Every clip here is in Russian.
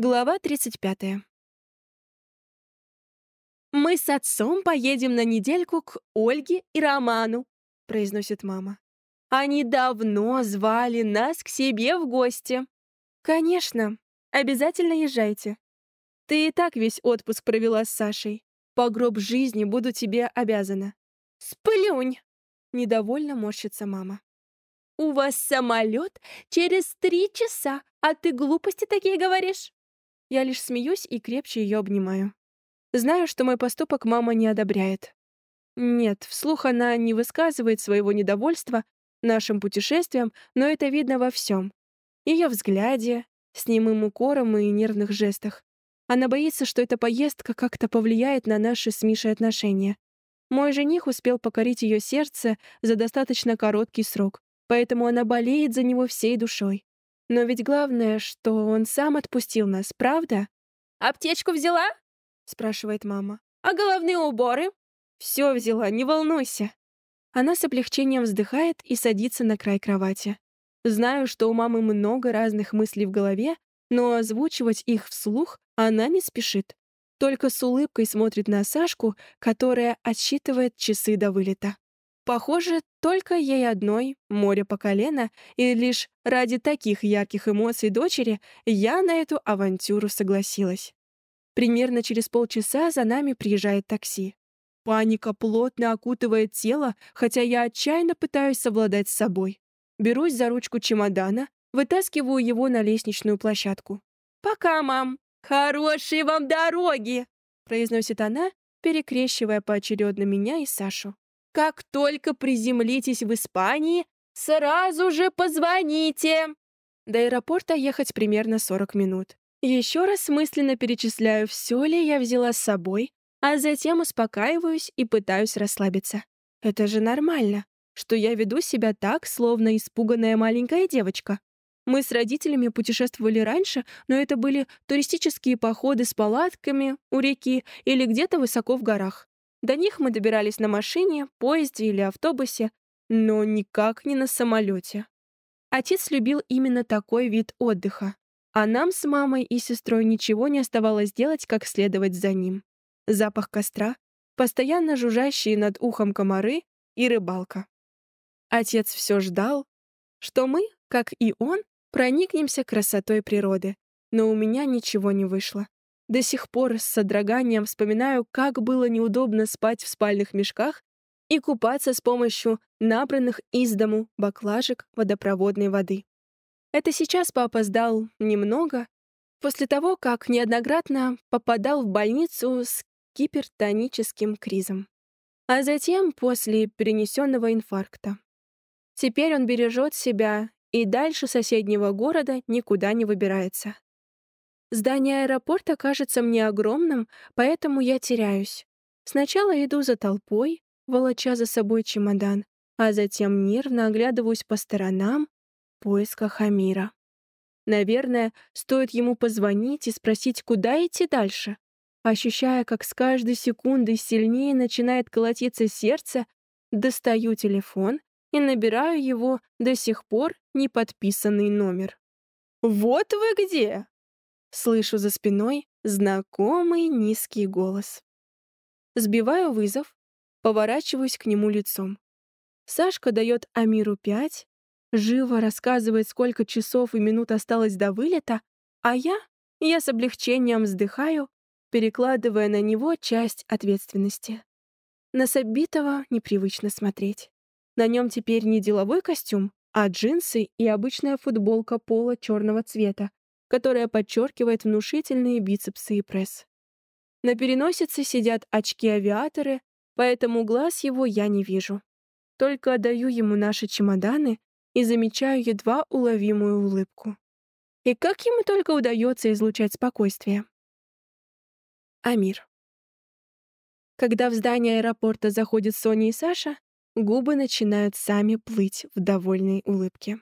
Глава 35. «Мы с отцом поедем на недельку к Ольге и Роману», — произносит мама. «Они давно звали нас к себе в гости». «Конечно, обязательно езжайте. Ты и так весь отпуск провела с Сашей. По гроб жизни буду тебе обязана». «Сплюнь!» — недовольно морщится мама. «У вас самолет через три часа, а ты глупости такие говоришь?» Я лишь смеюсь и крепче ее обнимаю. Знаю, что мой поступок мама не одобряет. Нет, вслух она не высказывает своего недовольства нашим путешествием, но это видно во всем. Ее взгляде, с немым укором и нервных жестах. Она боится, что эта поездка как-то повлияет на наши с Мишей отношения. Мой жених успел покорить ее сердце за достаточно короткий срок, поэтому она болеет за него всей душой. Но ведь главное, что он сам отпустил нас, правда? «Аптечку взяла?» — спрашивает мама. «А головные уборы?» «Все взяла, не волнуйся». Она с облегчением вздыхает и садится на край кровати. Знаю, что у мамы много разных мыслей в голове, но озвучивать их вслух она не спешит. Только с улыбкой смотрит на Сашку, которая отсчитывает часы до вылета. Похоже, только ей одной, море по колено, и лишь ради таких ярких эмоций дочери я на эту авантюру согласилась. Примерно через полчаса за нами приезжает такси. Паника плотно окутывает тело, хотя я отчаянно пытаюсь совладать с собой. Берусь за ручку чемодана, вытаскиваю его на лестничную площадку. «Пока, мам! Хорошей вам дороги!» произносит она, перекрещивая поочередно меня и Сашу. Как только приземлитесь в Испании, сразу же позвоните. До аэропорта ехать примерно 40 минут. Еще раз мысленно перечисляю, все ли я взяла с собой, а затем успокаиваюсь и пытаюсь расслабиться. Это же нормально, что я веду себя так, словно испуганная маленькая девочка. Мы с родителями путешествовали раньше, но это были туристические походы с палатками у реки или где-то высоко в горах. До них мы добирались на машине, поезде или автобусе, но никак не на самолете. Отец любил именно такой вид отдыха, а нам с мамой и сестрой ничего не оставалось делать, как следовать за ним. Запах костра, постоянно жужжащие над ухом комары и рыбалка. Отец все ждал, что мы, как и он, проникнемся красотой природы, но у меня ничего не вышло. До сих пор с содроганием вспоминаю, как было неудобно спать в спальных мешках и купаться с помощью набранных из дому баклажек водопроводной воды. Это сейчас папа сдал немного, после того, как неоднократно попадал в больницу с гипертоническим кризом, а затем после перенесенного инфаркта. Теперь он бережет себя и дальше соседнего города никуда не выбирается. Здание аэропорта кажется мне огромным, поэтому я теряюсь. Сначала иду за толпой, волоча за собой чемодан, а затем нервно оглядываюсь по сторонам в поисках Амира. Наверное, стоит ему позвонить и спросить, куда идти дальше. Ощущая, как с каждой секундой сильнее начинает колотиться сердце, достаю телефон и набираю его до сих пор не подписанный номер. «Вот вы где!» Слышу за спиной знакомый низкий голос. Сбиваю вызов, поворачиваюсь к нему лицом. Сашка дает Амиру пять, живо рассказывает, сколько часов и минут осталось до вылета, а я, я с облегчением вздыхаю, перекладывая на него часть ответственности. На Сабитова непривычно смотреть. На нем теперь не деловой костюм, а джинсы и обычная футболка пола черного цвета, которая подчеркивает внушительные бицепсы и пресс. На переносице сидят очки-авиаторы, поэтому глаз его я не вижу. Только отдаю ему наши чемоданы и замечаю едва уловимую улыбку. И как ему только удается излучать спокойствие. Амир. Когда в здание аэропорта заходят Соня и Саша, губы начинают сами плыть в довольной улыбке.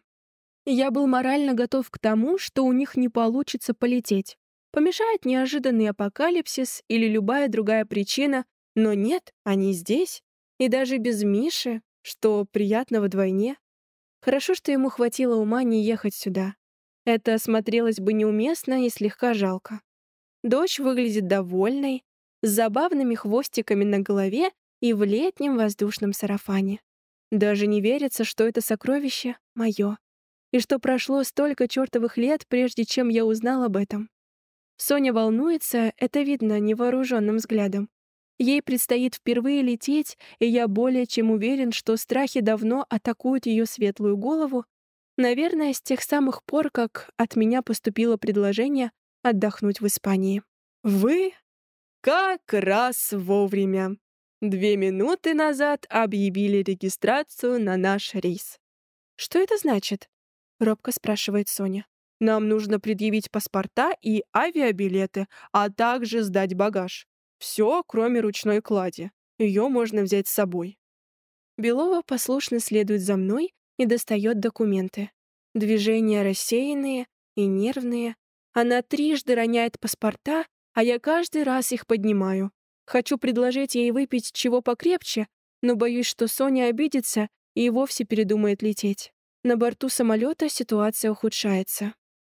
Я был морально готов к тому, что у них не получится полететь. Помешает неожиданный апокалипсис или любая другая причина, но нет, они здесь. И даже без Миши, что приятно вдвойне. Хорошо, что ему хватило ума не ехать сюда. Это смотрелось бы неуместно и слегка жалко. Дочь выглядит довольной, с забавными хвостиками на голове и в летнем воздушном сарафане. Даже не верится, что это сокровище мое, и что прошло столько чертовых лет, прежде чем я узнал об этом. Соня волнуется, это видно невооруженным взглядом. Ей предстоит впервые лететь, и я более чем уверен, что страхи давно атакуют ее светлую голову, наверное, с тех самых пор, как от меня поступило предложение отдохнуть в Испании. Вы как раз вовремя. Две минуты назад объявили регистрацию на наш рейс. «Что это значит?» — робко спрашивает Соня. «Нам нужно предъявить паспорта и авиабилеты, а также сдать багаж. Все, кроме ручной клади. Ее можно взять с собой». Белова послушно следует за мной и достает документы. Движения рассеянные и нервные. Она трижды роняет паспорта, а я каждый раз их поднимаю. Хочу предложить ей выпить чего покрепче, но боюсь, что Соня обидится и вовсе передумает лететь. На борту самолета ситуация ухудшается.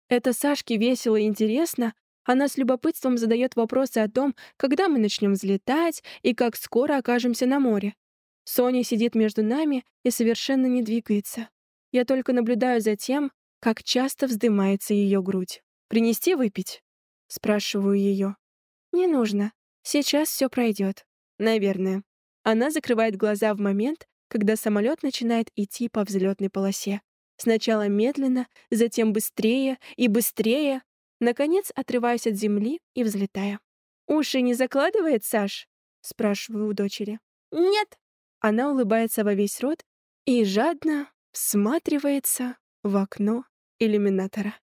Это Сашке весело и интересно. Она с любопытством задает вопросы о том, когда мы начнем взлетать и как скоро окажемся на море. Соня сидит между нами и совершенно не двигается. Я только наблюдаю за тем, как часто вздымается ее грудь. «Принести выпить?» — спрашиваю ее. «Не нужно. Сейчас все пройдет. Наверное. Она закрывает глаза в момент, когда самолет начинает идти по взлетной полосе. Сначала медленно, затем быстрее и быстрее, наконец отрываясь от земли и взлетая. «Уши не закладывает, Саш?» — спрашиваю у дочери. «Нет». Она улыбается во весь рот и жадно всматривается в окно иллюминатора.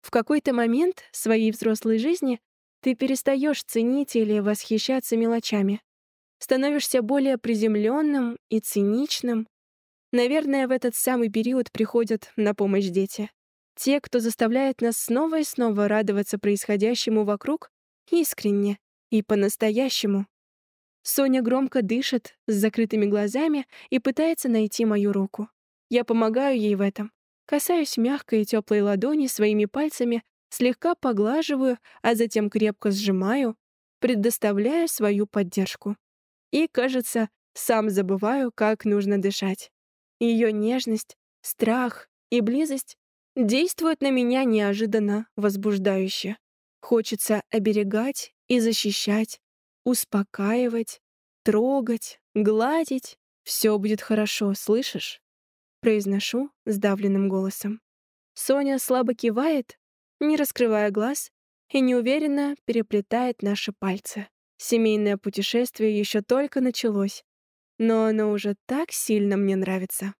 В какой-то момент своей взрослой жизни ты перестаешь ценить или восхищаться мелочами. Становишься более приземленным и циничным. Наверное, в этот самый период приходят на помощь дети. Те, кто заставляет нас снова и снова радоваться происходящему вокруг искренне и по-настоящему. Соня громко дышит с закрытыми глазами и пытается найти мою руку. Я помогаю ей в этом. Касаюсь мягкой и теплой ладони своими пальцами слегка поглаживаю, а затем крепко сжимаю, предоставляя свою поддержку. И, кажется, сам забываю, как нужно дышать. Ее нежность, страх и близость действуют на меня неожиданно возбуждающе. Хочется оберегать и защищать, успокаивать, трогать, гладить. Все будет хорошо, слышишь? Произношу сдавленным голосом. Соня слабо кивает, не раскрывая глаз, и неуверенно переплетает наши пальцы. Семейное путешествие еще только началось, но оно уже так сильно мне нравится.